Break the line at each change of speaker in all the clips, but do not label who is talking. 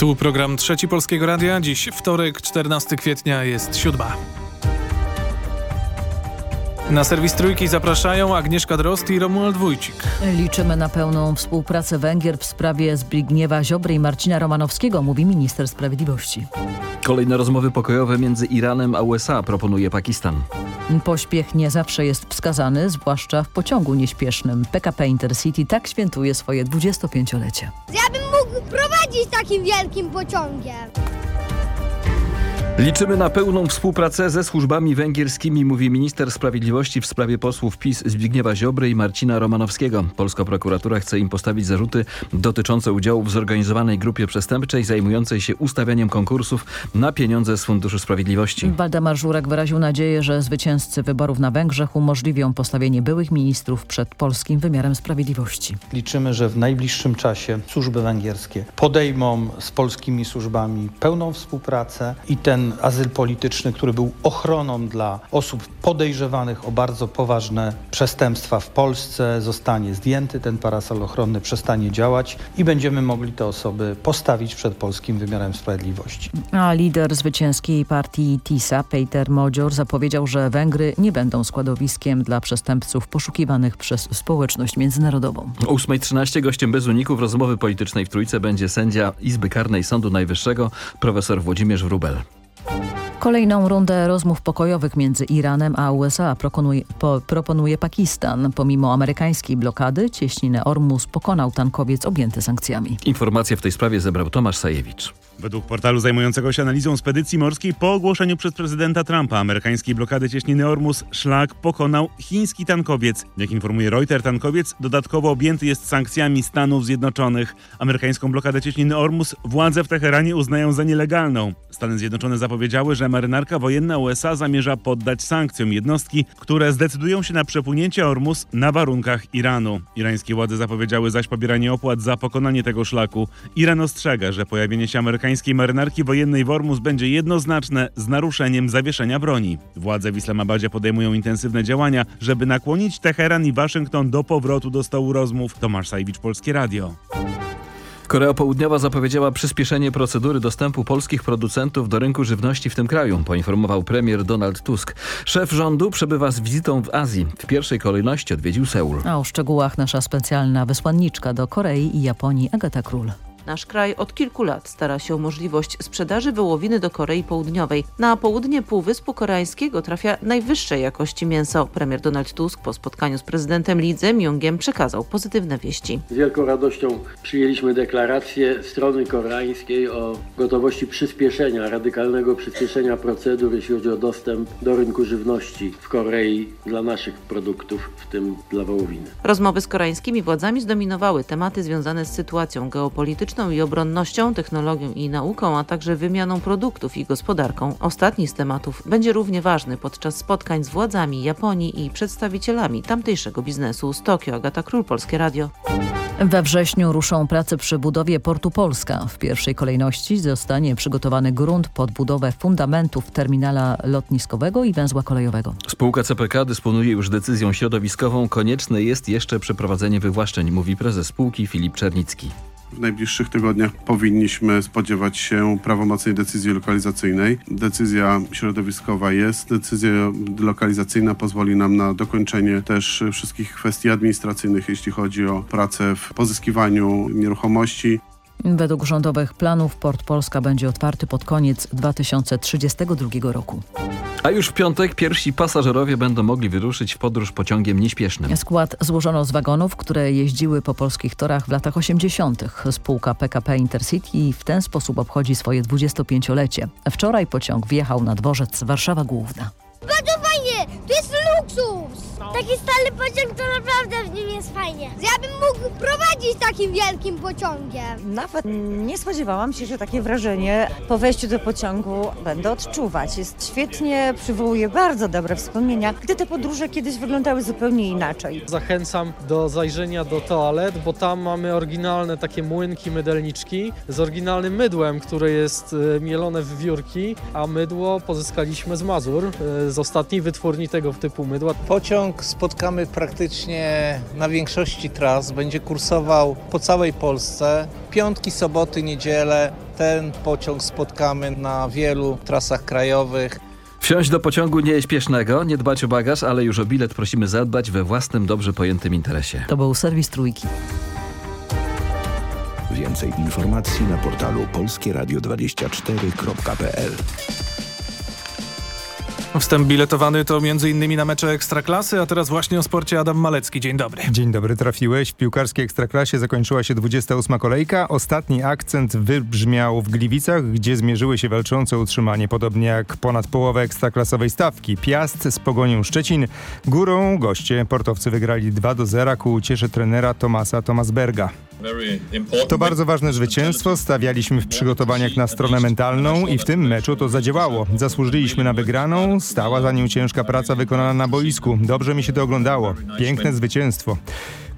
Tu program Trzeci Polskiego Radia. Dziś wtorek, 14 kwietnia jest siódma. Na serwis Trójki zapraszają Agnieszka Drost i Romuald Wójcik.
Liczymy na pełną współpracę Węgier w sprawie Zbigniewa Ziobry i Marcina Romanowskiego, mówi minister sprawiedliwości.
Kolejne rozmowy pokojowe między Iranem a USA proponuje Pakistan.
Pośpiech nie zawsze jest wskazany, zwłaszcza w pociągu nieśpiesznym. PKP Intercity tak świętuje swoje 25-lecie.
Ja bym mógł prowadzić takim wielkim pociągiem.
Liczymy na pełną współpracę ze służbami węgierskimi, mówi minister sprawiedliwości w sprawie posłów PiS Zbigniewa Ziobry i Marcina Romanowskiego. Polska prokuratura chce im postawić zarzuty dotyczące udziału w zorganizowanej grupie przestępczej zajmującej się ustawianiem konkursów na pieniądze z Funduszu Sprawiedliwości.
Waldemar Żurek wyraził nadzieję, że zwycięzcy wyborów na Węgrzech umożliwią postawienie byłych ministrów przed polskim wymiarem sprawiedliwości.
Liczymy, że w najbliższym czasie służby węgierskie podejmą z polskimi służbami pełną współpracę i ten azyl polityczny, który był ochroną dla osób podejrzewanych o bardzo poważne przestępstwa w Polsce, zostanie zdjęty. Ten parasol ochronny przestanie działać i będziemy mogli te osoby postawić przed polskim wymiarem sprawiedliwości.
A lider zwycięskiej partii TISA, Peter Modzior, zapowiedział, że Węgry nie będą składowiskiem dla przestępców poszukiwanych przez społeczność międzynarodową.
O 8.13 gościem bez uników rozmowy politycznej w Trójce będzie sędzia Izby Karnej Sądu Najwyższego, profesor Włodzimierz Wrubel.
Kolejną rundę rozmów pokojowych między Iranem a USA proponuje, po, proponuje Pakistan. Pomimo amerykańskiej blokady cieśninę Ormus pokonał tankowiec objęty sankcjami.
Informacje w tej sprawie zebrał Tomasz Sajewicz.
Według portalu zajmującego się analizą spedycji morskiej po ogłoszeniu przez prezydenta Trumpa amerykańskiej blokady cieśniny Ormus szlak pokonał chiński tankowiec. Jak informuje Reuters, tankowiec dodatkowo objęty jest sankcjami Stanów Zjednoczonych. Amerykańską blokadę cieśniny Ormus władze w Teheranie uznają za nielegalną. Stany Zjednoczone zapowiedziały, że marynarka wojenna USA zamierza poddać sankcjom jednostki, które zdecydują się na przepłynięcie Ormus na warunkach Iranu. Irańskie władze zapowiedziały zaś pobieranie opłat za pokonanie tego szlaku. Iran ostrzega, że pojawienie się amerykańskiej marynarki wojennej w Ormus będzie jednoznaczne z naruszeniem zawieszenia broni. Władze w Islamabadzie podejmują intensywne działania, żeby nakłonić Teheran i Waszyngton do powrotu do stołu rozmów. Tomasz Sajwicz, Polskie Radio.
Korea Południowa zapowiedziała przyspieszenie procedury dostępu polskich producentów do rynku żywności w tym kraju, poinformował premier Donald Tusk. Szef rządu przebywa z wizytą w Azji. W pierwszej kolejności odwiedził Seul.
A o szczegółach nasza specjalna wysłanniczka do Korei i Japonii Agata Król.
Nasz kraj od kilku lat stara się o możliwość sprzedaży wołowiny do Korei Południowej. Na południe Półwyspu Koreańskiego trafia najwyższej jakości mięso. Premier Donald Tusk po spotkaniu z prezydentem Lee Jae-myungiem przekazał pozytywne wieści.
Z wielką radością przyjęliśmy deklarację strony koreańskiej o gotowości przyspieszenia, radykalnego przyspieszenia procedur, jeśli chodzi o dostęp do rynku żywności w Korei dla naszych produktów, w tym dla wołowiny.
Rozmowy z koreańskimi władzami zdominowały tematy związane z sytuacją geopolityczną i obronnością, technologią i nauką, a także wymianą produktów i gospodarką. Ostatni z tematów będzie równie ważny podczas spotkań z władzami Japonii i przedstawicielami tamtejszego biznesu z Tokio. Agata Król, Polskie Radio.
We wrześniu ruszą prace przy budowie Portu Polska. W pierwszej kolejności zostanie przygotowany grunt pod budowę fundamentów terminala lotniskowego i węzła kolejowego.
Spółka CPK dysponuje już decyzją środowiskową. Konieczne jest jeszcze przeprowadzenie wywłaszczeń, mówi prezes spółki Filip Czernicki.
W najbliższych tygodniach powinniśmy spodziewać się prawomocnej decyzji lokalizacyjnej. Decyzja środowiskowa jest, decyzja lokalizacyjna pozwoli nam na dokończenie też wszystkich kwestii administracyjnych, jeśli chodzi o pracę w pozyskiwaniu nieruchomości.
Według rządowych planów Port Polska będzie otwarty pod koniec 2032 roku.
A już w piątek pierwsi pasażerowie będą mogli wyruszyć w podróż pociągiem nieśpiesznym.
Skład złożono z wagonów, które jeździły po polskich torach w latach 80. Spółka PKP Intercity w ten sposób obchodzi swoje 25-lecie. Wczoraj pociąg wjechał na dworzec Warszawa Główna.
Bardzo fajnie, to jest luksus. Taki stary pociąg to naprawdę w nim jest fajnie. Ja bym mógł prowadzić takim wielkim pociągiem.
Nawet nie spodziewałam się, że takie wrażenie po wejściu do pociągu będę odczuwać. Jest świetnie, przywołuje bardzo dobre wspomnienia, gdy te podróże kiedyś wyglądały zupełnie inaczej.
Zachęcam do zajrzenia do toalet, bo tam mamy oryginalne takie młynki, mydelniczki z oryginalnym mydłem, które jest e, mielone w wiórki, a mydło pozyskaliśmy z Mazur, e, z ostatniej wytwórni tego typu mydła.
Pociąg spotkamy praktycznie na większości tras, będzie kursował po całej Polsce. Piątki, soboty, niedziele ten pociąg spotkamy na wielu trasach krajowych.
Wsiąść do pociągu nieśpiesznego, nie dbać o bagaż, ale już o bilet prosimy zadbać we własnym, dobrze pojętym interesie.
To był serwis Trójki.
Więcej informacji na portalu polskieradio24.pl
Wstęp biletowany to m.in. na mecze Ekstraklasy, a teraz właśnie o sporcie Adam Malecki. Dzień dobry.
Dzień dobry, trafiłeś. W piłkarskiej Ekstraklasie zakończyła się 28 kolejka. Ostatni akcent wybrzmiał w Gliwicach, gdzie zmierzyły się walczące utrzymanie, podobnie jak ponad połowę ekstraklasowej stawki. Piast z Pogonią Szczecin. Górą goście portowcy wygrali 2 do 0 ku uciesze trenera Tomasa Tomasberga. To bardzo ważne zwycięstwo. Stawialiśmy w przygotowaniach na stronę mentalną i w tym meczu to zadziałało. Zasłużyliśmy na wygraną. Stała za nią ciężka praca wykonana na boisku. Dobrze mi się to oglądało. Piękne zwycięstwo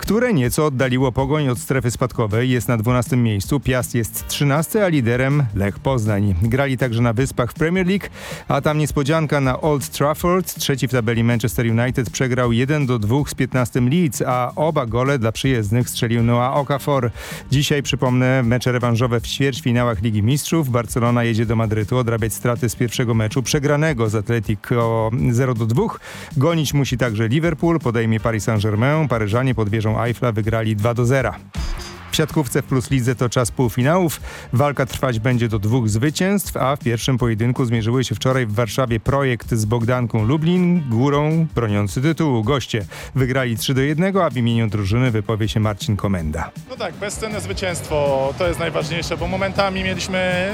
które nieco oddaliło Pogoń od strefy spadkowej. Jest na 12 miejscu, Piast jest 13, a liderem Lech Poznań. Grali także na Wyspach w Premier League, a tam niespodzianka na Old Trafford. Trzeci w tabeli Manchester United przegrał 1 do 2 z 15 Leeds, a oba gole dla przyjezdnych strzelił Noah Okafor. Dzisiaj przypomnę mecze rewanżowe w ćwierćfinałach Ligi Mistrzów. Barcelona jedzie do Madrytu odrabiać straty z pierwszego meczu przegranego z Atletico 0 do 2. Gonić musi także Liverpool, podejmie Paris Saint-Germain. Paryżanie pod wieżą Eiffla wygrali 2 do 0. W siatkówce w Plus Lidze to czas półfinałów. Walka trwać będzie do dwóch zwycięstw, a w pierwszym pojedynku zmierzyły się wczoraj w Warszawie projekt z Bogdanką Lublin, górą broniący tytułu. Goście wygrali 3 do 1, a w imieniu drużyny wypowie się Marcin Komenda.
No tak, bezcenne zwycięstwo to jest najważniejsze, bo momentami mieliśmy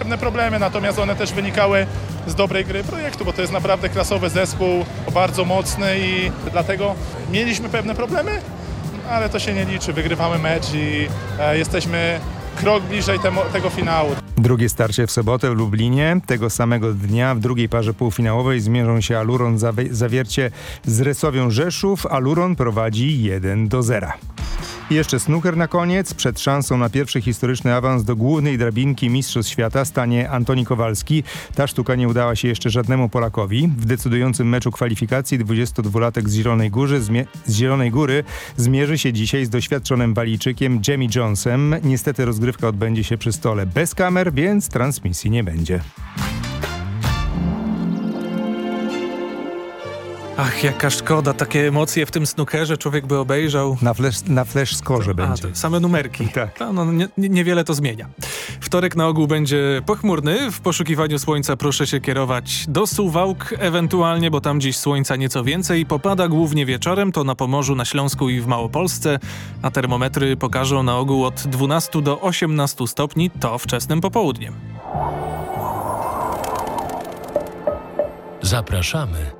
pewne problemy, natomiast one też wynikały z dobrej gry projektu, bo to jest naprawdę klasowy zespół, bardzo mocny i dlatego mieliśmy pewne problemy, ale to się nie liczy. Wygrywamy mecz i e, jesteśmy krok bliżej temu, tego finału.
Drugie starcie w sobotę w Lublinie. Tego samego dnia w drugiej parze półfinałowej zmierzą się Aluron Zawiercie z Resowią Rzeszów. Aluron prowadzi 1 do 0. I jeszcze snooker na koniec. Przed szansą na pierwszy historyczny awans do głównej drabinki Mistrzostw Świata stanie Antoni Kowalski. Ta sztuka nie udała się jeszcze żadnemu Polakowi. W decydującym meczu kwalifikacji 22-latek z Zielonej, Góry, z Zielonej Góry zmierzy się dzisiaj z doświadczonym Walijczykiem Jamie Jonesem. Niestety rozgrywka odbędzie się przy stole bez kamer, więc transmisji nie będzie.
Ach, jaka szkoda, takie emocje w tym snookerze człowiek by obejrzał.
Na flash, na flash skorze będzie.
A, same numerki. Tak. No, no, nie, niewiele to zmienia. Wtorek na ogół będzie pochmurny. W poszukiwaniu słońca proszę się kierować do Suwałk, ewentualnie, bo tam dziś słońca nieco więcej. Popada głównie wieczorem, to na Pomorzu, na Śląsku i w Małopolsce, a termometry pokażą na ogół od 12 do 18 stopni, to wczesnym popołudniem.
Zapraszamy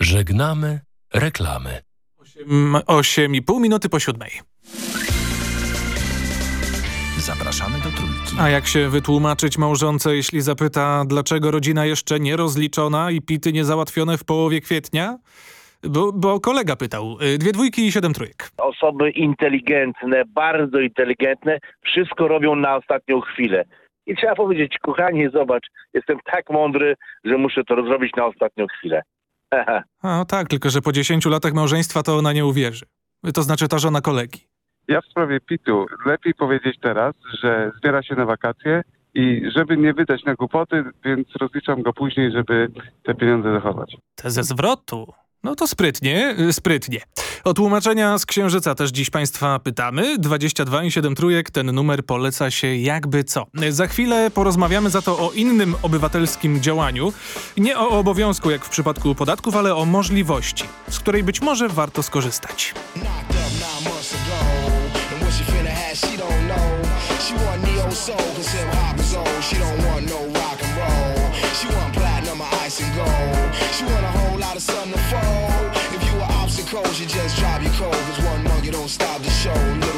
Żegnamy reklamy.
8,5 minuty po siódmej.
Zapraszamy do trójki.
A jak się wytłumaczyć małżonce, jeśli zapyta, dlaczego rodzina jeszcze nie rozliczona i pity nie załatwione w połowie kwietnia? Bo, bo, kolega pytał. Dwie dwójki i siedem trójek.
Osoby inteligentne, bardzo inteligentne, wszystko robią na ostatnią chwilę. I trzeba powiedzieć, kochanie, zobacz, jestem tak mądry, że muszę to zrobić na ostatnią chwilę.
A, tak, tylko że po 10 latach małżeństwa to ona nie uwierzy. To znaczy ta żona kolegi.
Ja w sprawie PIT-u lepiej powiedzieć teraz, że zbiera się na wakacje i żeby nie wydać na głupoty, więc rozliczam go później, żeby te pieniądze zachować.
Te ze zwrotu. No to sprytnie, y, sprytnie. O tłumaczenia z Księżyca też dziś Państwa pytamy. 22 i 7 trójek, ten numer poleca się jakby co. Za chwilę porozmawiamy za to o innym obywatelskim działaniu. Nie o obowiązku jak w przypadku podatków, ale o możliwości, z której być może warto skorzystać. She want a whole lot of sun to fall. If you were obstacles, you just drive your cold. Cause one monkey don't stop the show.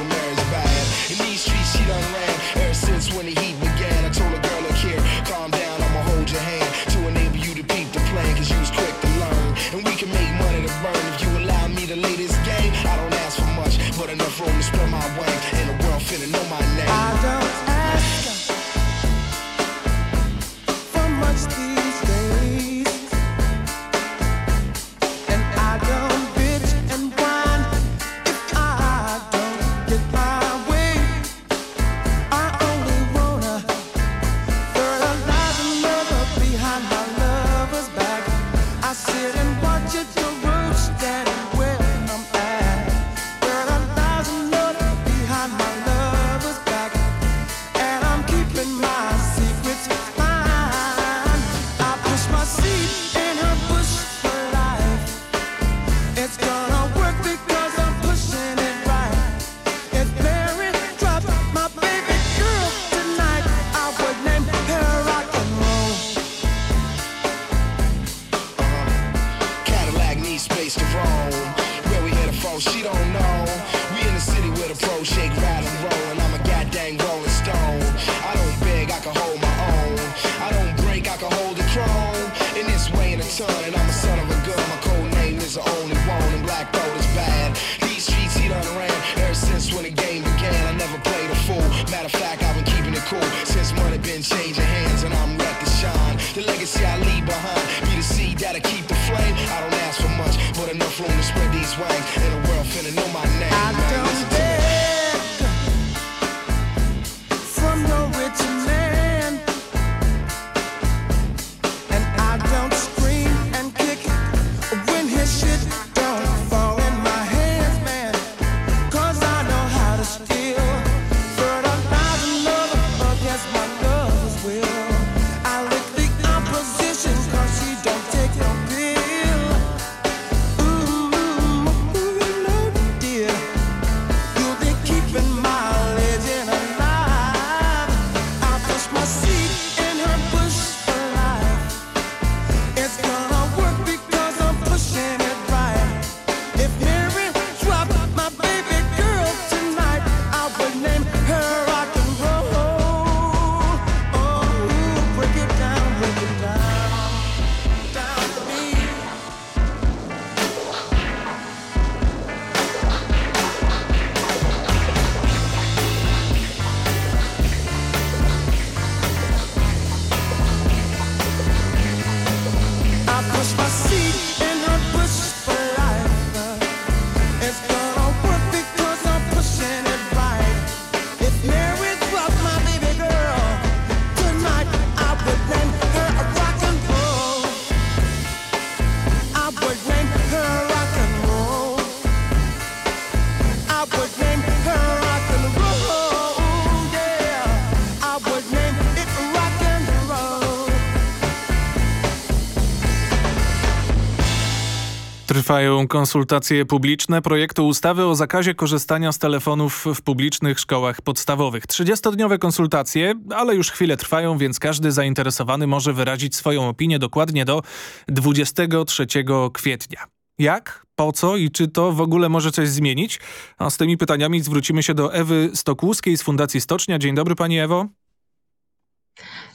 Trwają konsultacje publiczne projektu ustawy o zakazie korzystania z telefonów w publicznych szkołach podstawowych. 30-dniowe konsultacje, ale już chwilę trwają, więc każdy zainteresowany może wyrazić swoją opinię dokładnie do 23 kwietnia. Jak? Po co? I czy to w ogóle może coś zmienić? A z tymi pytaniami zwrócimy się do Ewy Stokłuskiej z Fundacji Stocznia. Dzień dobry Pani Ewo.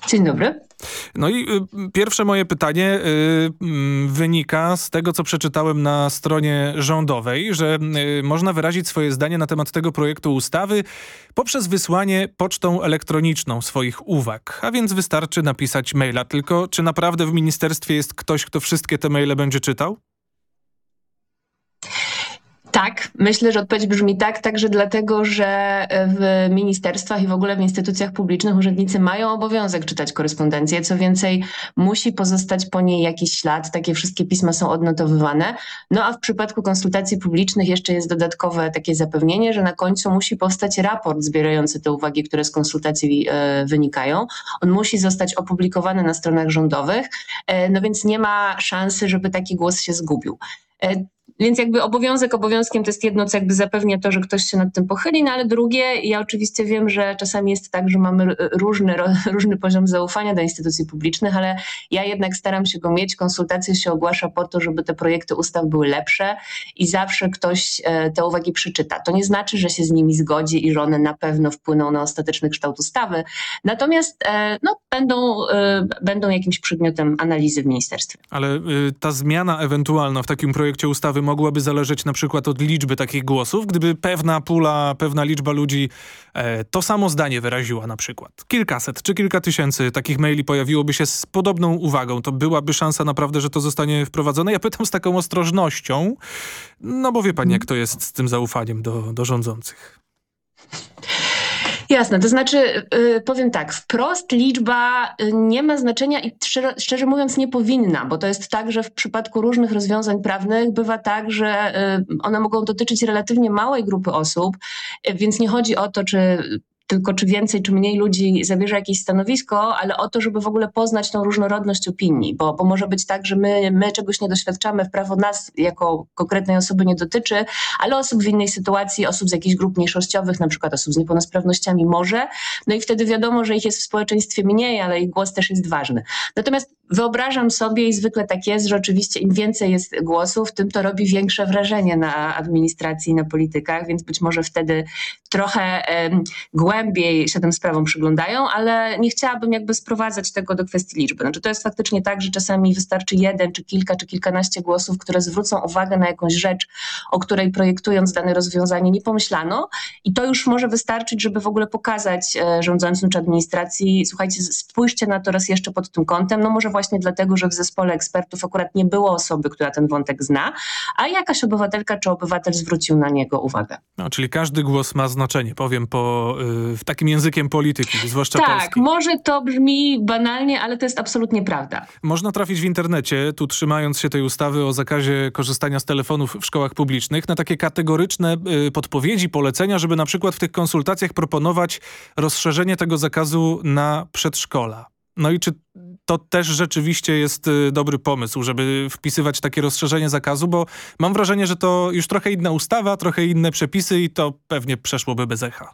Dzień dobry.
No i y, pierwsze moje pytanie y, y, wynika z tego, co przeczytałem na stronie rządowej, że y, można wyrazić swoje zdanie na temat tego projektu ustawy poprzez wysłanie pocztą elektroniczną swoich uwag. A więc wystarczy napisać maila. Tylko czy naprawdę w ministerstwie jest ktoś, kto wszystkie te maile będzie czytał?
Tak, myślę, że odpowiedź brzmi tak, także dlatego, że w ministerstwach i w ogóle w instytucjach publicznych urzędnicy mają obowiązek czytać korespondencję. Co więcej, musi pozostać po niej jakiś ślad. Takie wszystkie pisma są odnotowywane. No a w przypadku konsultacji publicznych jeszcze jest dodatkowe takie zapewnienie, że na końcu musi powstać raport zbierający te uwagi, które z konsultacji e, wynikają. On musi zostać opublikowany na stronach rządowych, e, no więc nie ma szansy, żeby taki głos się zgubił. Więc jakby obowiązek obowiązkiem to jest jedno, co jakby zapewnia to, że ktoś się nad tym pochyli, no ale drugie, ja oczywiście wiem, że czasami jest tak, że mamy różny, różny poziom zaufania do instytucji publicznych, ale ja jednak staram się go mieć. Konsultacje się ogłasza po to, żeby te projekty ustaw były lepsze i zawsze ktoś e, te uwagi przeczyta. To nie znaczy, że się z nimi zgodzi i że one na pewno wpłyną na ostateczny kształt ustawy. Natomiast e, no, będą, e, będą jakimś przedmiotem analizy w ministerstwie.
Ale y, ta zmiana ewentualna w takim projekcie ustawy mogłaby zależeć na przykład od liczby takich głosów, gdyby pewna pula, pewna liczba ludzi e, to samo zdanie wyraziła na przykład. Kilkaset czy kilka tysięcy takich maili pojawiłoby się z podobną uwagą. To byłaby szansa naprawdę, że to zostanie wprowadzone. Ja pytam z taką ostrożnością, no bo wie pani jak to jest z tym zaufaniem do, do rządzących.
Jasne, to znaczy yy, powiem tak, wprost liczba y, nie ma znaczenia i szczerze, szczerze, mówiąc nie powinna, bo to jest tak, że w przypadku różnych rozwiązań prawnych bywa tak, że yy, one mogą dotyczyć relatywnie małej grupy osób, yy, więc nie chodzi o to, czy tylko czy więcej, czy mniej ludzi zabierze jakieś stanowisko, ale o to, żeby w ogóle poznać tą różnorodność opinii, bo, bo może być tak, że my, my czegoś nie doświadczamy, w prawo nas jako konkretnej osoby nie dotyczy, ale osób w innej sytuacji, osób z jakichś grup mniejszościowych, na przykład osób z niepełnosprawnościami może, no i wtedy wiadomo, że ich jest w społeczeństwie mniej, ale ich głos też jest ważny. Natomiast wyobrażam sobie i zwykle tak jest, że oczywiście im więcej jest głosów, tym to robi większe wrażenie na administracji i na politykach, więc być może wtedy trochę um, głębiej się tym sprawom przyglądają, ale nie chciałabym jakby sprowadzać tego do kwestii liczby. Znaczy to jest faktycznie tak, że czasami wystarczy jeden, czy kilka, czy kilkanaście głosów, które zwrócą uwagę na jakąś rzecz, o której projektując dane rozwiązanie nie pomyślano i to już może wystarczyć, żeby w ogóle pokazać e, rządzącym czy administracji, słuchajcie, spójrzcie na to raz jeszcze pod tym kątem, no może właśnie dlatego, że w zespole ekspertów akurat nie było osoby, która ten wątek zna, a jakaś obywatelka czy obywatel zwrócił na niego uwagę.
No, czyli każdy głos ma znaczenie, powiem po, y, takim językiem polityki, zwłaszcza
tak,
polskiej.
Tak, może to brzmi banalnie, ale to jest absolutnie prawda.
Można trafić w internecie, tu trzymając się tej ustawy o zakazie korzystania z telefonów w szkołach publicznych, na takie kategoryczne y, podpowiedzi, polecenia, żeby na przykład w tych konsultacjach proponować rozszerzenie tego zakazu na przedszkola. No i czy to też rzeczywiście jest y, dobry pomysł, żeby wpisywać takie rozszerzenie zakazu, bo mam wrażenie, że to już trochę inna ustawa, trochę inne przepisy i to pewnie przeszłoby bez echa.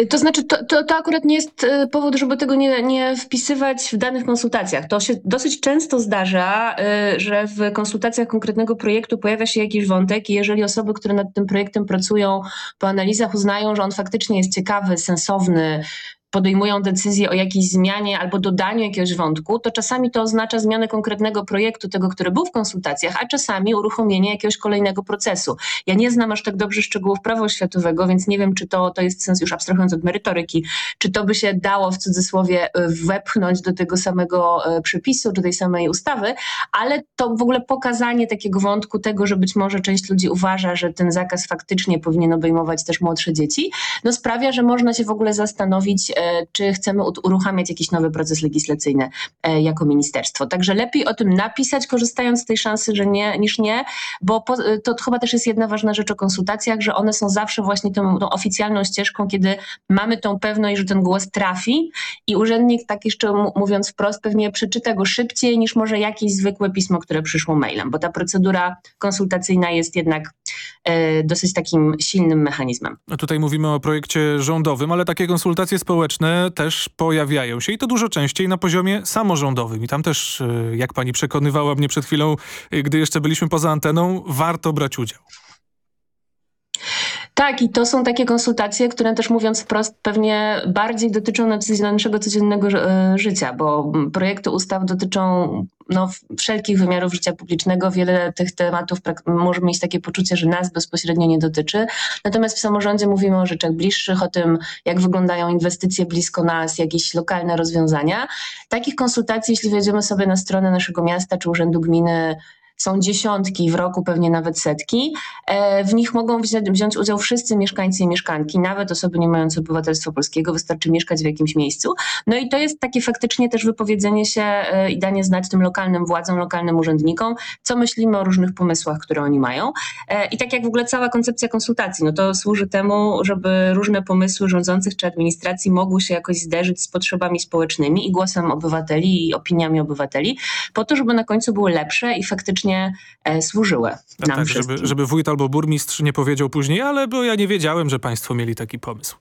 Y, to znaczy, to, to, to, akurat nie jest y, powód, żeby tego nie, nie wpisywać w danych konsultacjach. To się dosyć często zdarza, że w konsultacjach konkretnego projektu pojawia się jakiś wątek i jeżeli osoby, które nad tym projektem pracują po analizach uznają, że on faktycznie jest ciekawy, sensowny, podejmują decyzję o jakiejś zmianie albo dodaniu jakiegoś wątku, to czasami to oznacza zmianę konkretnego projektu, tego, który był w konsultacjach, a czasami uruchomienie jakiegoś kolejnego procesu. Ja nie znam aż tak dobrze szczegółów prawa oświatowego, więc nie wiem, czy to, to jest sens, już abstrahując od merytoryki, czy to by się dało w cudzysłowie e, wepchnąć do tego samego e, przepisu, do tej samej ustawy, ale to w ogóle pokazanie takiego wątku, tego, że być może część ludzi uważa, że ten zakaz faktycznie powinien obejmować też młodsze dzieci, no sprawia, że można się w ogóle zastanowić, czy chcemy uruchamiać jakiś nowy proces legislacyjny jako ministerstwo. Także lepiej o tym napisać, korzystając z tej szansy, że nie, niż nie, bo po, to chyba też jest jedna ważna rzecz o konsultacjach, że one są zawsze właśnie tą, tą oficjalną ścieżką, kiedy mamy tą pewność, że ten głos trafi i urzędnik, tak jeszcze mówiąc wprost, pewnie przeczyta go szybciej niż może jakieś zwykłe pismo, które przyszło mailem, bo ta procedura konsultacyjna jest jednak e, dosyć takim silnym mechanizmem.
Tutaj mówimy o projekcie rządowym, ale takie konsultacje społeczne też pojawiają się i to dużo częściej na poziomie samorządowym. I tam też, e, jak pani przekonywała mnie przed chwilą, e, gdy jeszcze byliśmy poza anteną, warto brać udział.
Tak, i to są takie konsultacje, które też mówiąc wprost pewnie bardziej dotyczą naszego codziennego e, życia, bo projekty ustaw dotyczą no, wszelkich wymiarów życia publicznego. Wiele tych tematów może mieć takie poczucie, że nas bezpośrednio nie dotyczy. Natomiast w samorządzie mówimy o rzeczach bliższych, o tym, jak wyglądają inwestycje blisko nas, jakieś lokalne rozwiązania. Takich konsultacji, jeśli wejdziemy sobie na stronę naszego miasta czy urzędu gminy, są dziesiątki, w roku pewnie nawet setki. E, w nich mogą wziąć udział wszyscy mieszkańcy i mieszkanki, nawet osoby nie mające obywatelstwa polskiego, wystarczy mieszkać w jakimś miejscu. No i to jest takie faktycznie też wypowiedzenie się e, i danie znać tym lokalnym władzom, lokalnym urzędnikom, co myślimy o różnych pomysłach, które oni mają. E, I tak jak w ogóle cała koncepcja konsultacji, no to służy temu, żeby różne pomysły rządzących czy administracji mogły się jakoś zderzyć z potrzebami społecznymi i głosem obywateli i opiniami obywateli, po to, żeby na końcu były lepsze i faktycznie e, służyły
no nam tak, żeby, żeby wójt albo burmistrz nie powiedział później, ale bo ja nie wiedziałem, że państwo mieli taki pomysł.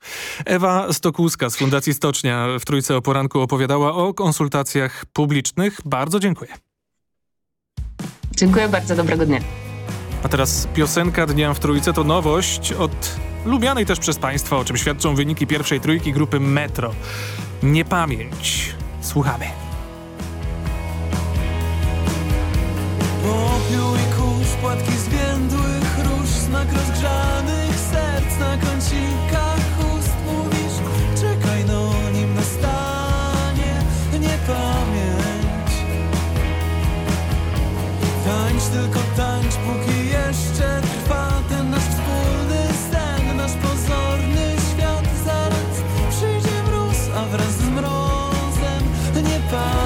Ewa Stokłuska z Fundacji Stocznia w Trójce o Poranku opowiadała o konsultacjach publicznych. Bardzo dziękuję.
Dziękuję bardzo, dobrego dnia.
A teraz piosenka Dnia w Trójce to nowość od lubianej też przez Państwa, o czym świadczą wyniki pierwszej trójki grupy Metro. Niepamięć. Słuchamy.
Popiół i kurz, płatki zwiędłych róż Znak rozgrzanych serc na kącikach ust Mówisz, czekaj no nim nastanie niepamięć. Tańcz tylko tańcz, póki jeszcze trwa ten nasz wspólny sen Nasz pozorny świat. Zaraz przyjdzie mróz, a wraz z mrozem niepamięć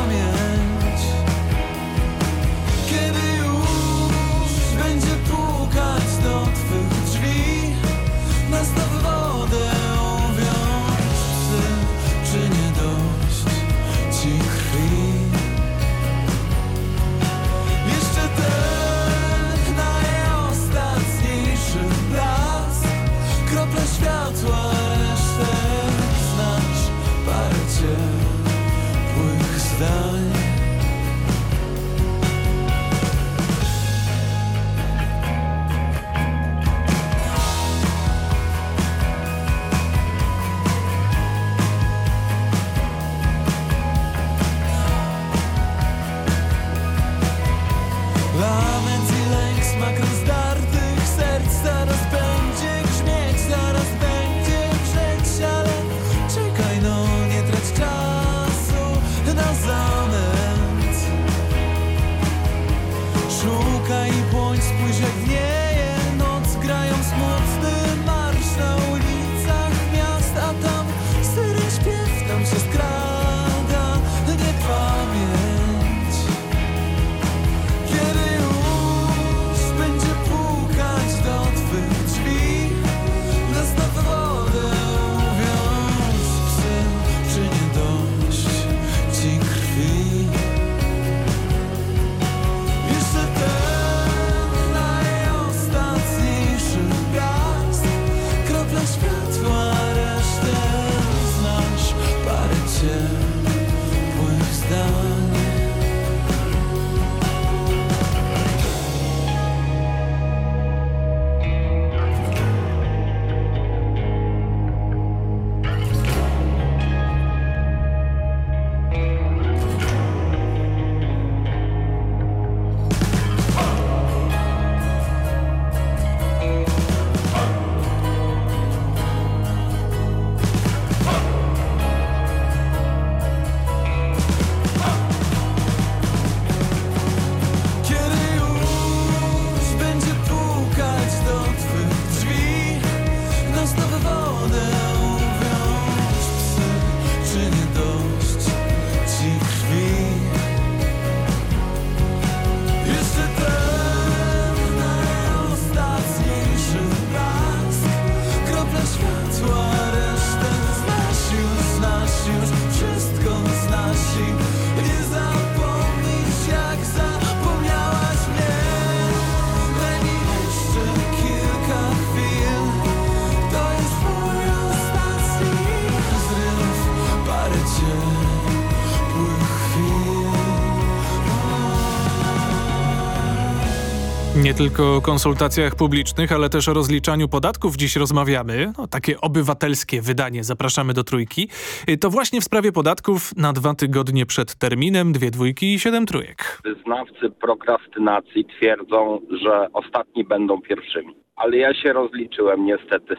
tylko o konsultacjach publicznych, ale też o rozliczaniu podatków dziś rozmawiamy. No, takie obywatelskie wydanie. Zapraszamy do trójki. Y, To właśnie w sprawie podatków na dwa tygodnie przed terminem, dwie dwójki i siedem trójek.
Wyznawcy prokrastynacji twierdzą, że ostatni będą pierwszymi. Ale ja się rozliczyłem niestety.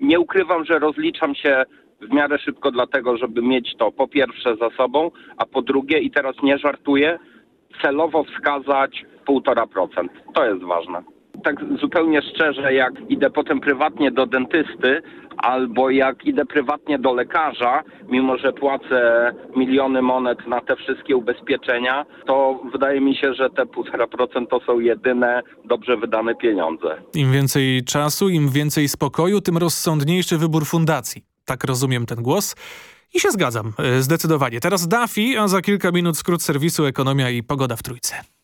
Nie ukrywam, że rozliczam się w miarę szybko dlatego, żeby mieć to po pierwsze za sobą, a po drugie, i teraz nie żartuję, celowo wskazać 1,5%. To jest ważne. Tak zupełnie szczerze, jak idę potem prywatnie do dentysty albo jak idę prywatnie do lekarza, mimo że płacę miliony monet na te wszystkie ubezpieczenia, to wydaje mi się, że te 1,5% to są jedyne dobrze wydane pieniądze.
Im więcej czasu, im więcej spokoju, tym rozsądniejszy wybór fundacji. Tak rozumiem ten głos. I się zgadzam, y, zdecydowanie. Teraz Dafi, a za kilka minut skrót serwisu Ekonomia i Pogoda w Trójce.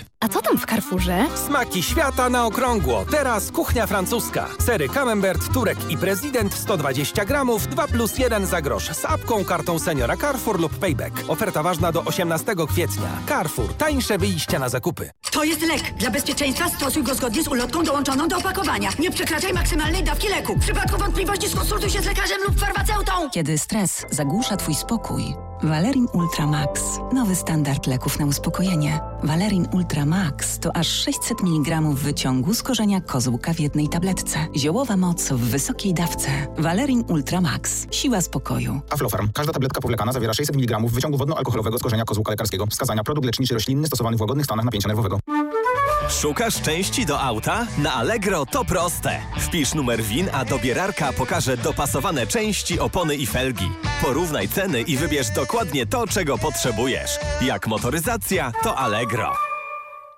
life.
A co tam w Carrefourze?
Smaki świata na okrągło. Teraz kuchnia francuska. Sery Camembert, Turek i Prezydent 120 gramów, 2 plus 1 za grosz. Z apką, kartą seniora Carrefour lub Payback. Oferta ważna do 18 kwietnia. Carrefour. Tańsze wyjścia na zakupy.
To jest lek. Dla bezpieczeństwa stosuj go zgodnie z ulotką dołączoną do opakowania. Nie przekraczaj maksymalnej dawki leku. W przypadku wątpliwości skonsultuj się z lekarzem lub farmaceutą.
Kiedy stres zagłusza Twój spokój, Valerin Ultra Max. Nowy standard leków na uspokojenie. Valerin Ultra Max to aż 600 mg wyciągu z korzenia kozłka w jednej tabletce. Ziołowa moc w wysokiej dawce. Valerin Ultra Max. Siła spokoju.
Aflofarm. Każda tabletka powlekana zawiera 600 mg wyciągu wodno-alkoholowego z korzenia kozłka lekarskiego. Wskazania produkt leczniczy roślinny stosowany w łagodnych stanach napięcia nerwowego.
Szukasz części do auta? Na Allegro to proste. Wpisz numer WIN, a dobierarka pokaże dopasowane części, opony i felgi. Porównaj ceny i wybierz dokładnie to, czego potrzebujesz. Jak motoryzacja, to Allegro.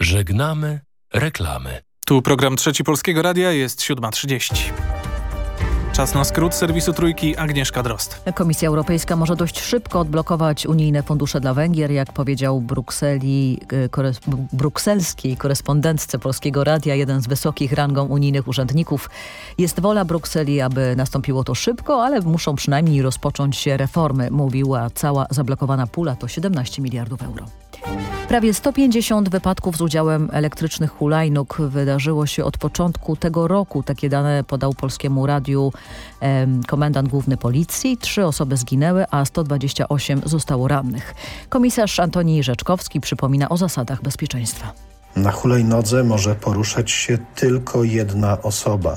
Żegnamy reklamy.
Tu program Trzeci Polskiego Radia jest 7.30. Czas na skrót serwisu Trójki Agnieszka Drost.
Komisja Europejska może dość szybko odblokować unijne fundusze dla Węgier, jak powiedział Brukseli, e, kores, brukselskiej korespondentce Polskiego Radia, jeden z wysokich rangą unijnych urzędników. Jest wola Brukseli, aby nastąpiło to szybko, ale muszą przynajmniej rozpocząć się reformy, mówiła cała zablokowana pula to 17 miliardów euro. Prawie 150 wypadków z udziałem elektrycznych hulajnóg wydarzyło się od początku tego roku. Takie dane podał Polskiemu Radiu em, komendant główny policji. Trzy osoby zginęły, a 128 zostało rannych. Komisarz Antoni Rzeczkowski przypomina o zasadach bezpieczeństwa.
Na hulajnodze może poruszać się tylko jedna osoba.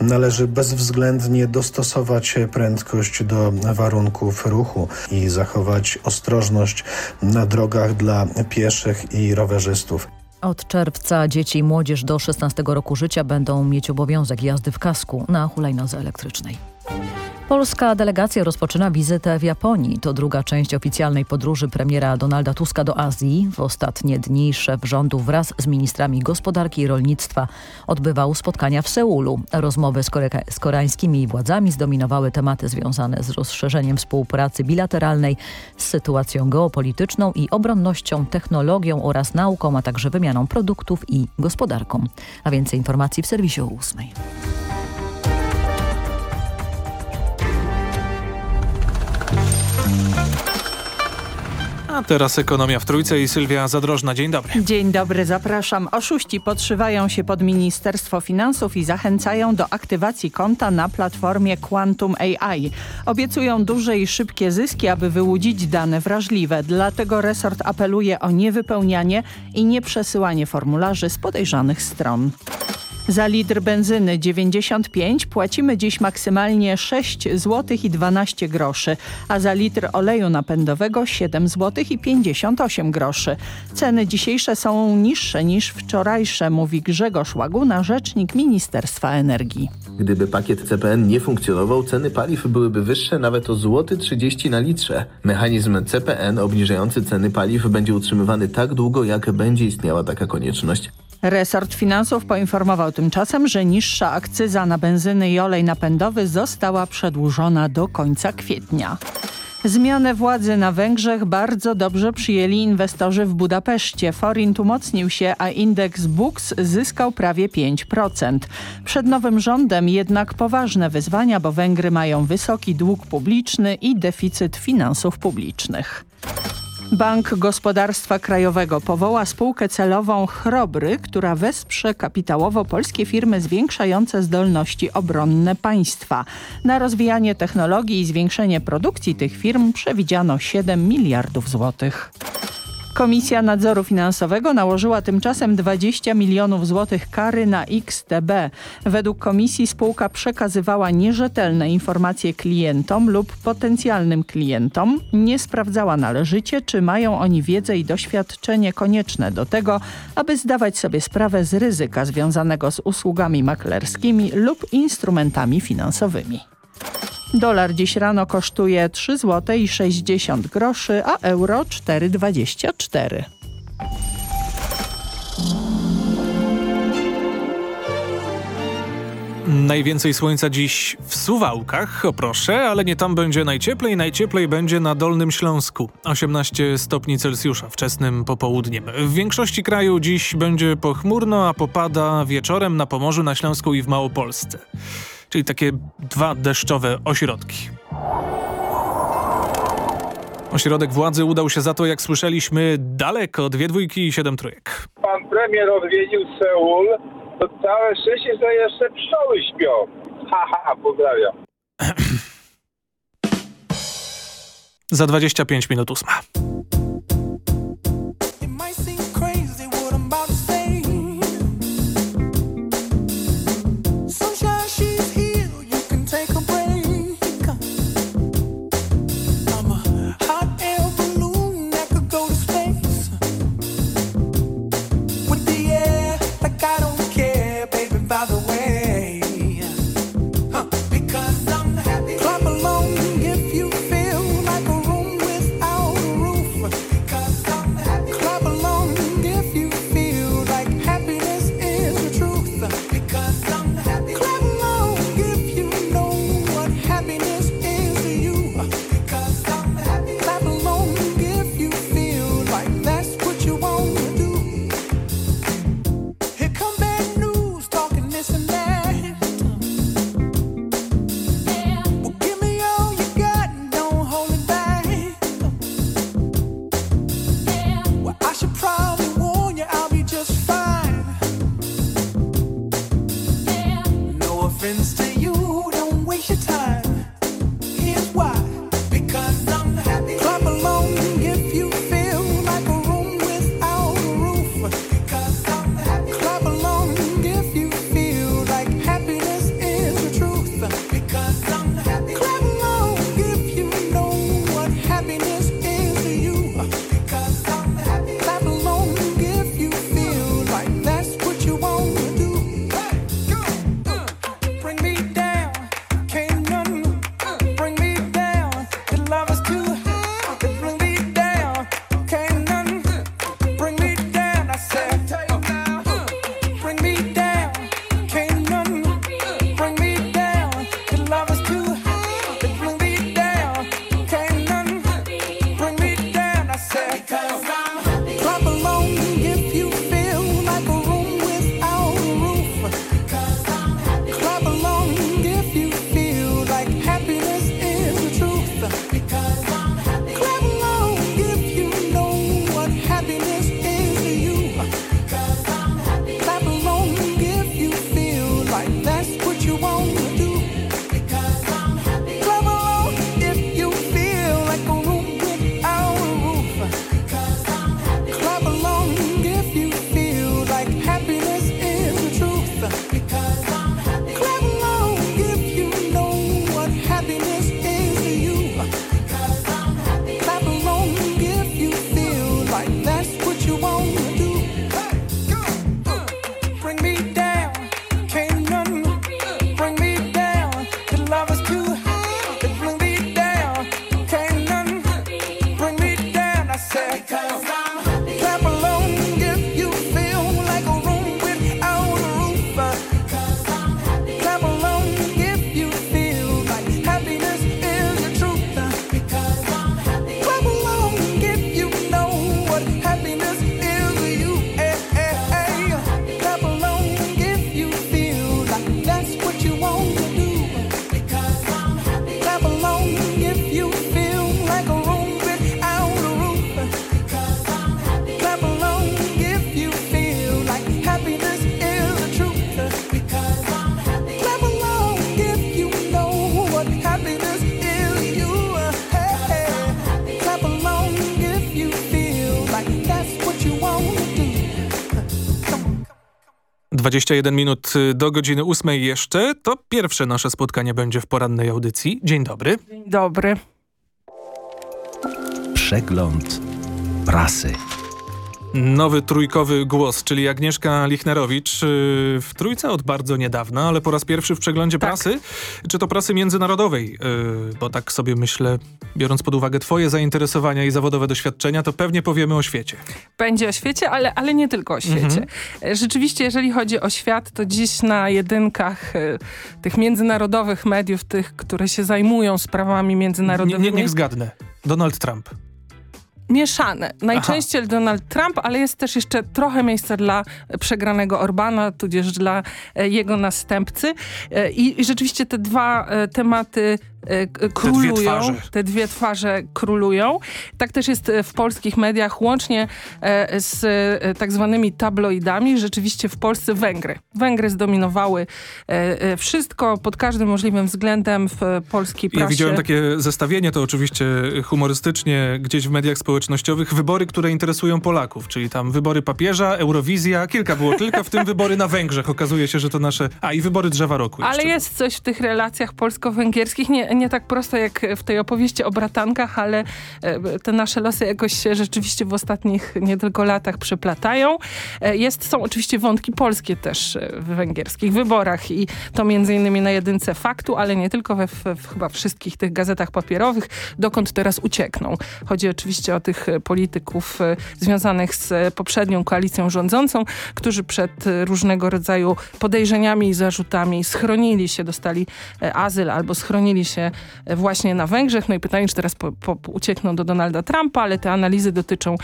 Należy bezwzględnie dostosować prędkość do warunków ruchu i zachować ostrożność na drogach dla pieszych i rowerzystów.
Od czerwca dzieci i młodzież do 16 roku życia będą mieć obowiązek jazdy w kasku na hulajnodze elektrycznej. Polska delegacja rozpoczyna wizytę w Japonii. To druga część oficjalnej podróży premiera Donalda Tuska do Azji. W ostatnie dni szef rządu wraz z ministrami gospodarki i rolnictwa odbywał spotkania w Seulu. Rozmowy z, z koreańskimi władzami zdominowały tematy związane z rozszerzeniem współpracy bilateralnej, z sytuacją geopolityczną i obronnością, technologią oraz nauką, a także wymianą produktów i gospodarką. A więcej informacji w serwisie o 8.
A teraz ekonomia w Trójce i Sylwia Zadrożna. Dzień dobry.
Dzień dobry, zapraszam. Oszuści podszywają się pod Ministerstwo Finansów i zachęcają do aktywacji konta na platformie Quantum AI. Obiecują duże i szybkie zyski, aby wyłudzić dane wrażliwe. Dlatego resort apeluje o niewypełnianie i nieprzesyłanie formularzy z podejrzanych stron. Za litr benzyny 95 płacimy dziś maksymalnie 6 zł i 12 groszy, a za litr oleju napędowego 7 zł i 58 groszy. Ceny dzisiejsze są niższe niż wczorajsze, mówi Grzegorz Łaguna, rzecznik Ministerstwa Energii.
Gdyby pakiet CPN nie funkcjonował, ceny paliw byłyby wyższe nawet o złoty 30 na litrze. Mechanizm CPN obniżający ceny paliw będzie utrzymywany tak długo, jak będzie istniała taka konieczność.
Resort Finansów poinformował tymczasem, że niższa akcyza na benzyny i olej napędowy została przedłużona do końca kwietnia. Zmianę władzy na Węgrzech bardzo dobrze przyjęli inwestorzy w Budapeszcie. Forint umocnił się, a indeks BUX zyskał prawie 5%. Przed nowym rządem jednak poważne wyzwania, bo Węgry mają wysoki dług publiczny i deficyt finansów publicznych. Bank Gospodarstwa Krajowego powoła spółkę celową Chrobry, która wesprze kapitałowo polskie firmy zwiększające zdolności obronne państwa. Na rozwijanie technologii i zwiększenie produkcji tych firm przewidziano 7 miliardów złotych. Komisja Nadzoru Finansowego nałożyła tymczasem 20 milionów złotych kary na XTB. Według komisji spółka przekazywała nierzetelne informacje klientom lub potencjalnym klientom, nie sprawdzała należycie, czy mają oni wiedzę i doświadczenie konieczne do tego, aby zdawać sobie sprawę z ryzyka związanego z usługami maklerskimi lub instrumentami finansowymi. Dolar dziś rano kosztuje 3 zł i 60 groszy, a euro 4,24.
Najwięcej słońca dziś w Suwałkach, o proszę, ale nie tam będzie najcieplej. Najcieplej będzie na Dolnym Śląsku. 18 stopni Celsjusza wczesnym popołudniem. W większości kraju dziś będzie pochmurno, a popada wieczorem na Pomorzu, na Śląsku i w Małopolsce. Czyli takie dwa deszczowe ośrodki. Ośrodek władzy udał się za to, jak słyszeliśmy, daleko, dwie dwójki i siedem trójek.
Pan premier odwiedził Seul, to całe szczęście, że jeszcze pszczoły śpią. Ha, ha, ha, pozdrawiam.
Za 25 minut ósma. 21 minut y, do godziny 8 jeszcze. To pierwsze nasze spotkanie będzie w porannej audycji. Dzień dobry.
Dzień dobry.
Przegląd prasy.
Nowy trójkowy głos, czyli Agnieszka Lichnerowicz y, w trójce od bardzo niedawna, ale po raz pierwszy w przeglądzie tak. prasy, czy to prasy międzynarodowej, y, bo tak sobie myślę, biorąc pod uwagę twoje zainteresowania i zawodowe doświadczenia, to pewnie powiemy o świecie.
Będzie o świecie, ale, ale nie tylko o świecie. Mhm. E, rzeczywiście, jeżeli chodzi o świat, to dziś na jedynkach y, tych międzynarodowych mediów, tych, które się zajmują sprawami międzynarodowymi.
Nie, nie, niech zgadnę. Donald Trump
mieszane. Najczęściej Aha. Donald Trump, ale jest też jeszcze trochę miejsca dla przegranego Orbana, tudzież dla e, jego następcy. E, I, i rzeczywiście te dwa e, tematy królują. Te dwie, twarze. te dwie twarze królują. Tak też jest w polskich mediach, łącznie z tak zwanymi tabloidami. Rzeczywiście w Polsce Węgry. Węgry zdominowały wszystko pod każdym możliwym względem w polskiej prasie.
Ja widziałem takie zestawienie, to oczywiście humorystycznie gdzieś w mediach społecznościowych wybory, które interesują Polaków, czyli tam wybory papieża, Eurowizja, kilka było tylko, w tym wybory na Węgrzech. Okazuje się, że to nasze... A, i wybory drzewa roku.
Ale jest coś w tych relacjach polsko-węgierskich, nie, nie tak prosto jak w tej opowieści o bratankach, ale e, te nasze losy jakoś się rzeczywiście w ostatnich nie tylko latach przeplatają. E, jest, są oczywiście wątki polskie też e, w węgierskich wyborach i to między innymi na jedynce faktu, ale nie tylko we w, chyba wszystkich tych gazetach papierowych, dokąd teraz uciekną. Chodzi oczywiście o tych polityków związanych z poprzednią koalicją rządzącą, którzy przed różnego rodzaju podejrzeniami i zarzutami schronili się, dostali azyl albo schronili się właśnie na Węgrzech. No i pytanie, czy teraz po, po, uciekną do Donalda Trumpa, ale te analizy dotyczą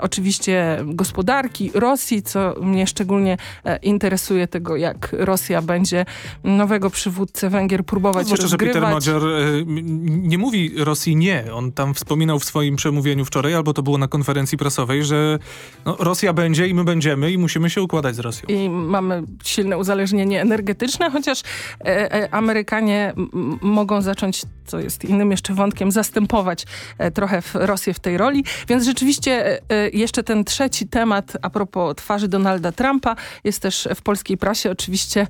oczywiście gospodarki, Rosji, co mnie szczególnie interesuje tego, jak Rosja będzie nowego przywódcę Węgier próbować Zwłaszcza,
rozgrywać. że Peter Madziar nie mówi Rosji nie. On tam wspominał w swoim przemówieniu wczoraj, wczoraj, albo to było na konferencji prasowej, że no, Rosja będzie i my będziemy i musimy się układać z Rosją.
I mamy silne uzależnienie energetyczne, chociaż e, e, Amerykanie mogą zacząć, co jest innym jeszcze wątkiem, zastępować e, trochę w Rosję w tej roli. Więc rzeczywiście e, e, jeszcze ten trzeci temat a propos twarzy Donalda Trumpa jest też w polskiej prasie oczywiście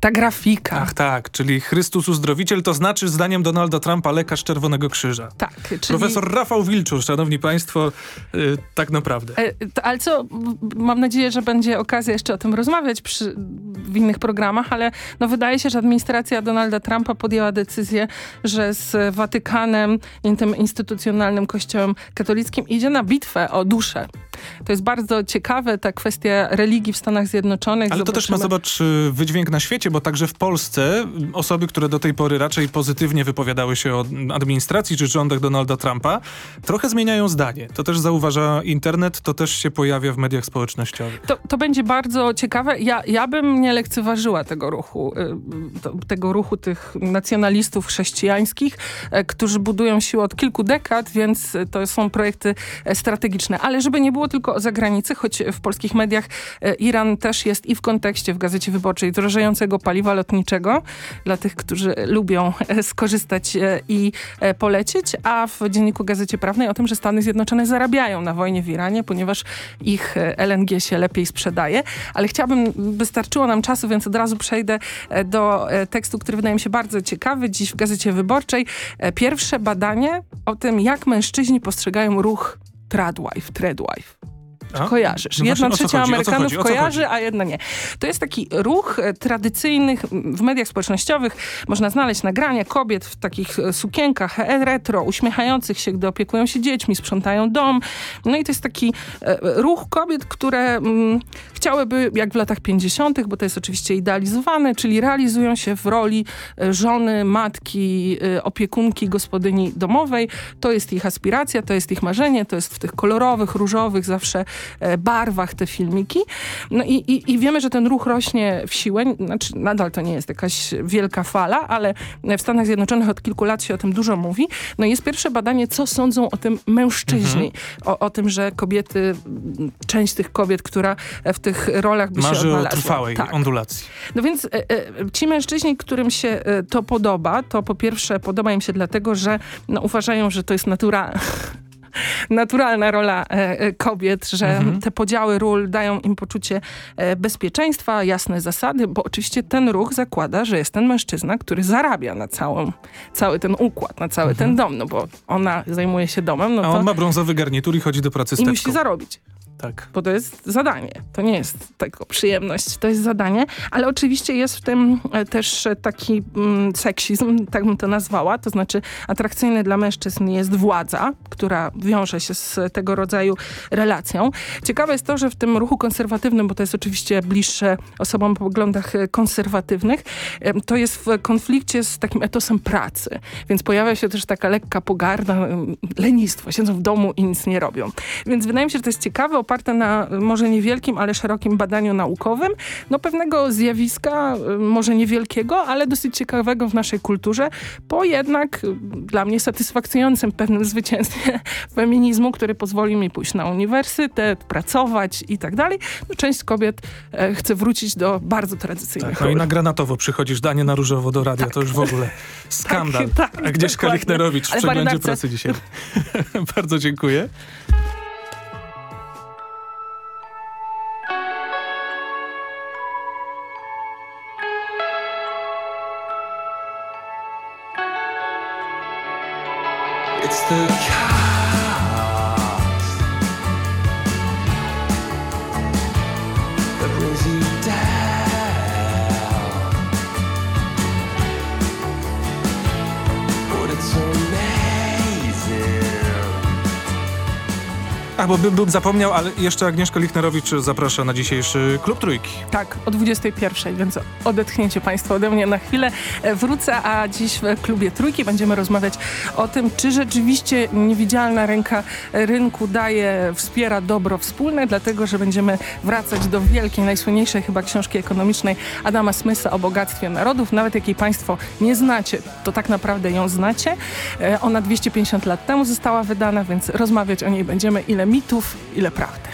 ta grafika.
Ach tak, czyli Chrystus Uzdrowiciel to znaczy zdaniem Donalda Trumpa lekarz Czerwonego Krzyża.
Tak. Czyli...
Profesor Rafał Wilczur, szanowni państwo, yy, tak naprawdę. E,
ale co, mam nadzieję, że będzie okazja jeszcze o tym rozmawiać przy, w innych programach, ale no wydaje się, że administracja Donalda Trumpa podjęła decyzję, że z Watykanem tym instytucjonalnym kościołem katolickim idzie na bitwę o duszę. To jest bardzo ciekawe, ta kwestia religii w Stanach Zjednoczonych.
Ale Zobaczymy. to też ma, zobacz, y, wydźwięk na świecie, bo także w Polsce osoby, które do tej pory raczej pozytywnie wypowiadały się o administracji czy rządach Donalda Trumpa, trochę zmieniają zdanie. To też zauważa internet, to też się pojawia w mediach społecznościowych.
To, to będzie bardzo ciekawe. Ja, ja bym nie lekceważyła tego ruchu, y, tego ruchu tych nacjonalistów chrześcijańskich, e, którzy budują siłę od kilku dekad, więc to są projekty e, strategiczne. Ale żeby nie było tylko o zagranicy, choć w polskich mediach e, Iran też jest i w kontekście w Gazecie Wyborczej drożejącego paliwa lotniczego dla tych, którzy lubią e, skorzystać e, i polecieć, a w Dzienniku Gazecie Prawnej o tym, że Stany Zjednoczone zarabiają na wojnie w Iranie, ponieważ ich LNG się lepiej sprzedaje. Ale chciałabym, wystarczyło nam czasu, więc od razu przejdę do tekstu, który wydaje mi się bardzo ciekawy. Dziś w Gazecie Wyborczej pierwsze badanie o tym, jak mężczyźni postrzegają ruch Tradwife, Tradwife. A? Kojarzysz. No jedna trzecia Amerykanów kojarzy, a jedna nie. To jest taki ruch e, tradycyjnych w mediach społecznościowych. Można znaleźć nagrania kobiet w takich e, sukienkach e, retro, uśmiechających się, gdy opiekują się dziećmi, sprzątają dom. No i to jest taki ruch kobiet, które mm, chciałyby, jak w latach 50., bo to jest oczywiście idealizowane, czyli realizują się w roli żony, matki, opiekunki, gospodyni domowej. To jest ich aspiracja, to jest ich marzenie, to jest w tych kolorowych, różowych zawsze barwach te filmiki. No i, i, i wiemy, że ten ruch rośnie w siłę. Znaczy, nadal to nie jest jakaś wielka fala, ale w Stanach Zjednoczonych od kilku lat się o tym dużo mówi. No jest pierwsze badanie, co sądzą o tym mężczyźni. Mhm. O, o tym, że kobiety, część tych kobiet, która w tych rolach by
Marzy
się odnalazła.
o trwałej tak. ondulacji.
No więc e, e, ci mężczyźni, którym się e, to podoba, to po pierwsze podoba im się dlatego, że no, uważają, że to jest natura naturalna rola e, kobiet, że mhm. te podziały ról dają im poczucie bezpieczeństwa, jasne zasady, bo oczywiście ten ruch zakłada, że jest ten mężczyzna, który zarabia na całą, cały ten układ, na cały mhm. ten dom, no bo ona zajmuje się domem. No
A on ma brązowy garnitur i chodzi do pracy z
I musi zarobić.
Tak.
Bo to jest zadanie. To nie jest tylko przyjemność, to jest zadanie. Ale oczywiście jest w tym e, też taki mm, seksizm, tak bym to nazwała. To znaczy atrakcyjny dla mężczyzn jest władza, która wiąże się z tego rodzaju relacją. Ciekawe jest to, że w tym ruchu konserwatywnym, bo to jest oczywiście bliższe osobom o poglądach e, konserwatywnych, e, to jest w konflikcie z takim etosem pracy. Więc pojawia się też taka lekka pogarda, lenistwo. Siedzą w domu i nic nie robią. Więc wydaje mi się, że to jest ciekawe, oparte na może niewielkim, ale szerokim badaniu naukowym, no pewnego zjawiska, y, może niewielkiego, ale dosyć ciekawego w naszej kulturze, po jednak y, dla mnie satysfakcjonującym pewnym zwycięstwie feminizmu, który pozwoli mi pójść na uniwersytet, pracować i tak dalej. No, część kobiet e, chce wrócić do bardzo tradycyjnych
tak, No i na granatowo przychodzisz, danie na różowo do radia, tak. to już w ogóle skandal. Tak, tak, Agnieszka Lichnerowicz w przeglądzie pracy dzisiaj. bardzo dziękuję. The Ach, bo bym, bym zapomniał, ale jeszcze Agnieszka Lichnerowicz zaprasza na dzisiejszy Klub Trójki.
Tak, o 21, więc odetchnięcie Państwo ode mnie na chwilę. E, wrócę, a dziś w Klubie Trójki będziemy rozmawiać o tym, czy rzeczywiście niewidzialna ręka rynku daje, wspiera dobro wspólne, dlatego, że będziemy wracać do wielkiej, najsłynniejszej chyba książki ekonomicznej Adama Smitha o bogactwie narodów. Nawet jak jej Państwo nie znacie, to tak naprawdę ją znacie. E, ona 250 lat temu została wydana, więc rozmawiać o niej będziemy ile mitów, ile prawdy.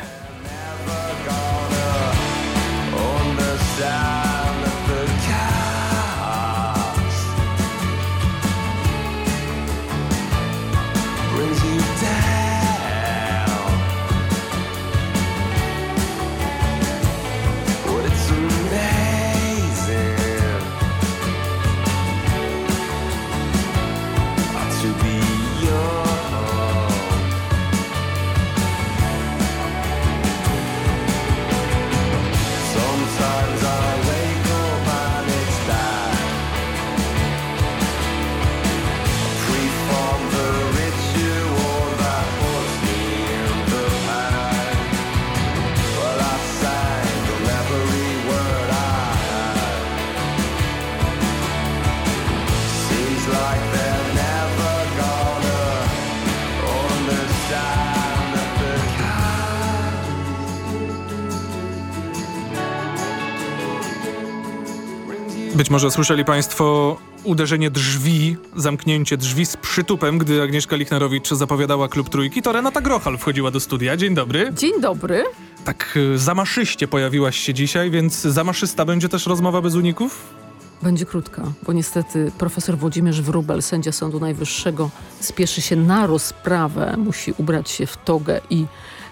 Być może słyszeli Państwo uderzenie drzwi, zamknięcie drzwi z przytupem, gdy Agnieszka Lichnerowicz zapowiadała Klub Trójki, to Renata Grochal wchodziła do studia. Dzień dobry.
Dzień dobry.
Tak y, zamaszyście pojawiłaś się dzisiaj, więc zamaszysta będzie też rozmowa bez uników?
Będzie krótka, bo niestety profesor Włodzimierz Wróbel, sędzia Sądu Najwyższego, spieszy się na rozprawę, musi ubrać się w togę i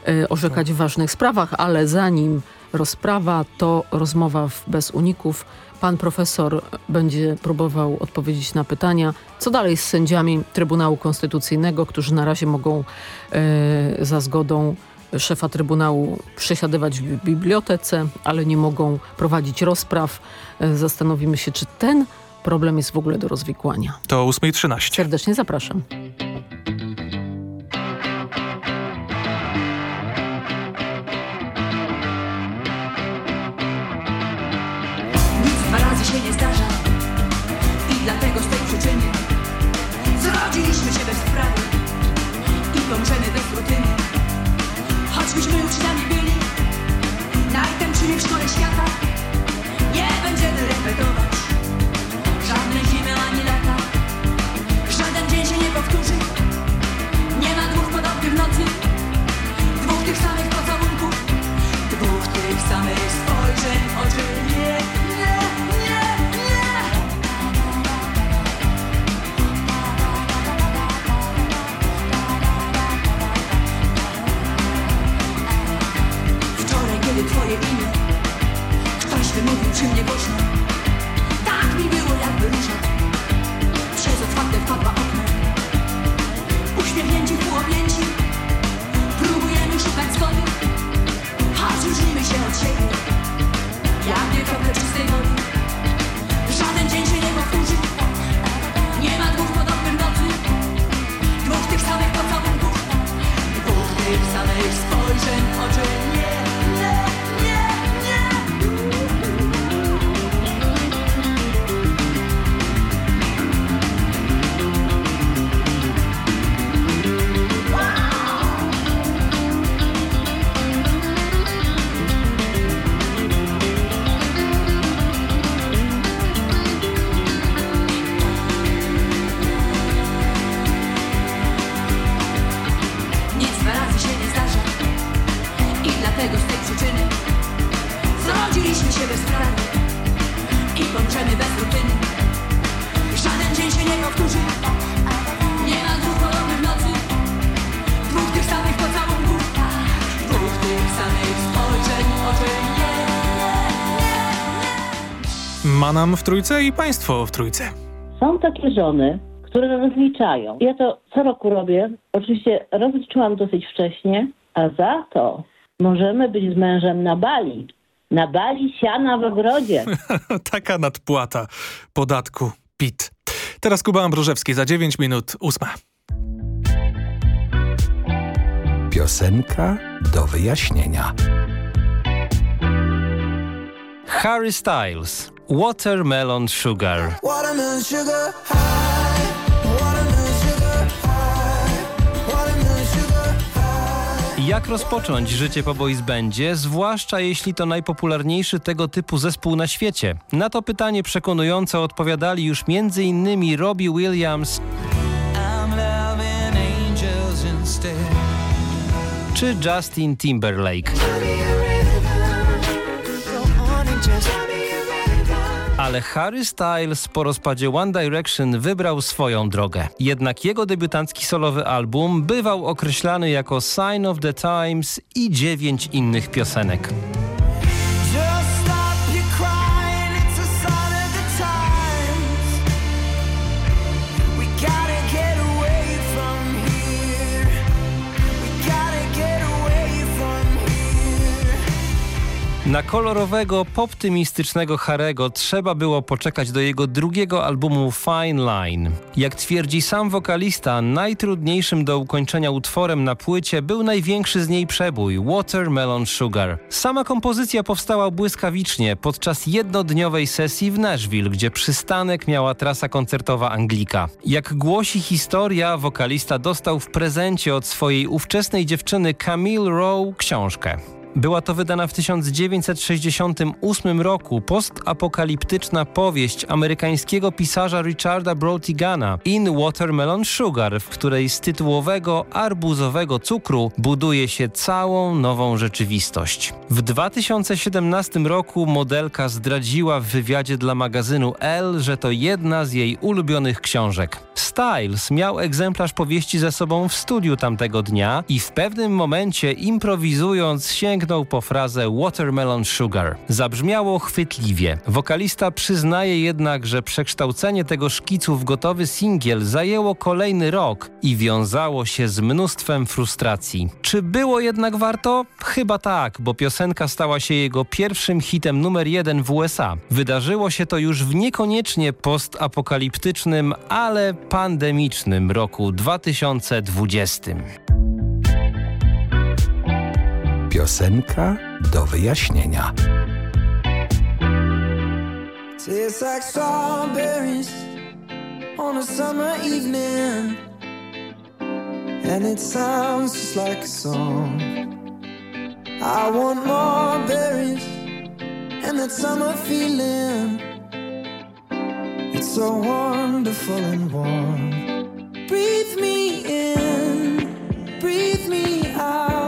e, orzekać w ważnych sprawach, ale zanim rozprawa, to rozmowa bez uników. Pan profesor będzie próbował odpowiedzieć na pytania, co dalej z sędziami Trybunału Konstytucyjnego, którzy na razie mogą e, za zgodą szefa Trybunału przesiadywać w bibliotece, ale nie mogą prowadzić rozpraw. E, zastanowimy się, czy ten problem jest w ogóle do rozwikłania.
To 8.13.
Serdecznie zapraszam.
Żadne zimy ani
Manam w trójce i państwo w trójce.
Są takie żony, które rozliczają. Ja to co roku robię. Oczywiście rozliczyłam dosyć wcześnie, a za to możemy być z mężem na Bali. Na Bali siana w ogrodzie.
Taka nadpłata podatku PIT. Teraz Kuba Ambrożewski za 9 minut ósma.
Piosenka do wyjaśnienia.
Harry Styles, Watermelon Sugar.
Watermelon sugar
Jak rozpocząć życie po boys bandzie, zwłaszcza jeśli to najpopularniejszy tego typu zespół na świecie? Na to pytanie przekonująco odpowiadali już m.in. Robbie Williams czy Justin Timberlake. Ale Harry Styles po rozpadzie One Direction wybrał swoją drogę. Jednak jego debiutancki solowy album bywał określany jako Sign of the Times i dziewięć innych piosenek. Na kolorowego, poptymistycznego Harego trzeba było poczekać do jego drugiego albumu Fine Line. Jak twierdzi sam wokalista, najtrudniejszym do ukończenia utworem na płycie był największy z niej przebój Watermelon Sugar. Sama kompozycja powstała błyskawicznie podczas jednodniowej sesji w Nashville, gdzie przystanek miała trasa koncertowa Anglika. Jak głosi historia, wokalista dostał w prezencie od swojej ówczesnej dziewczyny Camille Rowe książkę. Była to wydana w 1968 roku postapokaliptyczna powieść amerykańskiego pisarza Richarda Brotigana In Watermelon Sugar, w której z tytułowego arbuzowego cukru buduje się całą nową rzeczywistość. W 2017 roku modelka zdradziła w wywiadzie dla magazynu Elle, że to jedna z jej ulubionych książek. Styles miał egzemplarz powieści ze sobą w studiu tamtego dnia i w pewnym momencie improwizując sięgnął sięgnął po frazę Watermelon Sugar. Zabrzmiało chwytliwie. Wokalista przyznaje jednak, że przekształcenie tego szkicu w gotowy singiel zajęło kolejny rok i wiązało się z mnóstwem frustracji. Czy było jednak warto? Chyba tak, bo piosenka stała się jego pierwszym hitem numer jeden w USA. Wydarzyło się to już w niekoniecznie postapokaliptycznym, ale pandemicznym roku 2020.
Piosenka do wyjaśnienia.
Tastes like strawberries on a summer evening. And it sounds just like a song. I want more berries and that summer feeling. It's so wonderful and warm. Breathe me in, breathe me out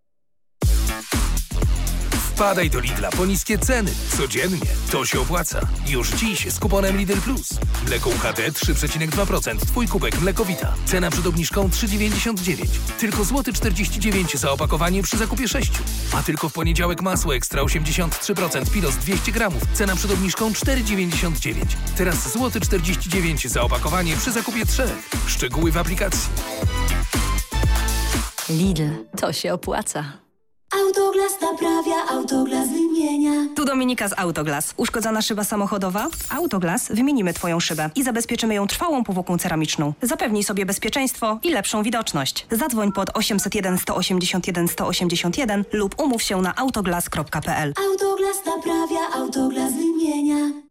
Wpadaj do Lidla po niskie ceny. Codziennie. To się opłaca. Już dziś z kuponem Lidl Plus. Mleko UHT 3,2%. Twój kubek mlekowita. Cena przed obniżką 3,99. Tylko złoty 49 za opakowanie przy zakupie 6. A tylko w poniedziałek masło ekstra 83% pilos 200 gramów. Cena przed obniżką 4,99. Teraz złoty 49 za opakowanie przy zakupie 3. Szczegóły w aplikacji.
Lidl, to się opłaca.
Autoglas naprawia, Autoglas wymienia.
Tu Dominika z Autoglas. Uszkodzona szyba samochodowa? Autoglas wymienimy Twoją szybę i zabezpieczymy ją trwałą powłoką ceramiczną. Zapewnij sobie bezpieczeństwo i lepszą widoczność. Zadzwoń pod 801 181 181 lub umów się na autoglas.pl.
Autoglas naprawia, Autoglas wymienia.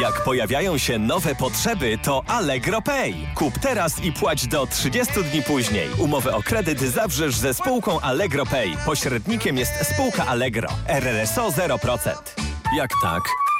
Jak pojawiają się nowe potrzeby, to Allegro Pay. Kup teraz i płać do 30 dni później. Umowę o kredyt zawrzesz ze spółką Allegro Pay. Pośrednikiem jest spółka Allegro. RRSO 0%. Jak tak,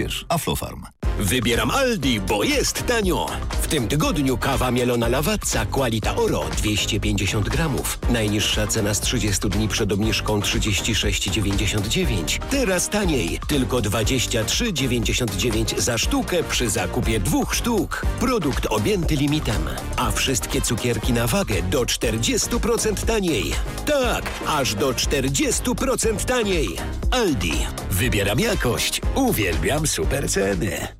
zasługujesz. Aflofarm.
Wybieram Aldi, bo jest tanio. W tym tygodniu kawa mielona Lavazza Qualita Oro 250 gramów. Najniższa cena z 30 dni przed obniżką 36,99. Teraz taniej, tylko 23,99 za sztukę przy zakupie dwóch sztuk. Produkt objęty limitem. A wszystkie cukierki na wagę do 40% taniej. Tak, aż do 40% taniej. Aldi. Wybieram jakość. Uwielbiam super ceny.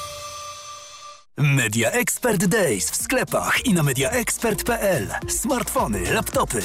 Media Expert Days w sklepach i na mediaexpert.pl. Smartfony, laptopy.